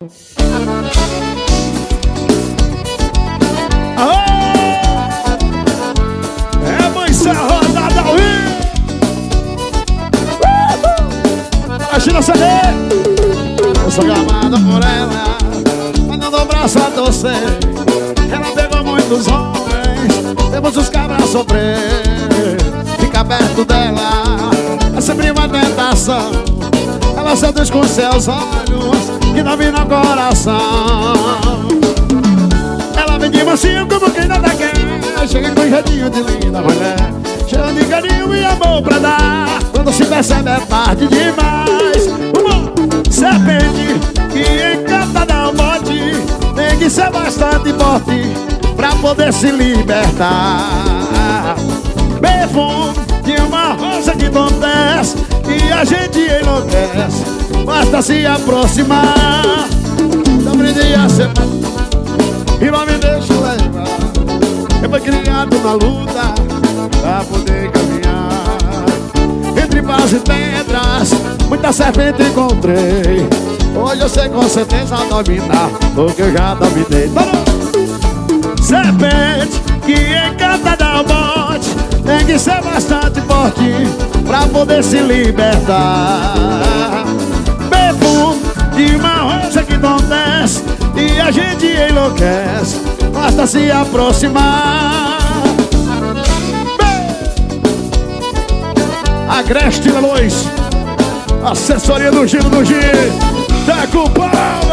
É mãe Serra da Daui Imagina CD Eu sou amado por ela Mandando o braço a torcer Ela pegou muitos homens Temos os cabras sofrer. Fica perto dela Ela seduz com seus olhos Que domina o coração. Ela vem de mansinho como quem nada quer. Chega com jeitinho de linda mulher Cheia de carinho e amor pra dar. Quando se percebe é tarde demais. Uma serpente que encanta dar um bote Tem que ser bastante forte Pra poder se libertar. Perfume de uma rosa que acontece E a gente enlouquece Basta se aproximar. Sobre dia ser E não me deixa levar. Eu fui criado na luta Pra poder caminhar. Entre paus e pedras Muita serpente encontrei. Hoje eu sei com certeza dominar O que eu já dominei. Serpente que encanta bastante forte Pra poder se libertar. Perfume de uma rosa que acontece E a gente enlouquece Basta se aproximar. Agreste na luz Assessoria do Giro do Giro Tá com pau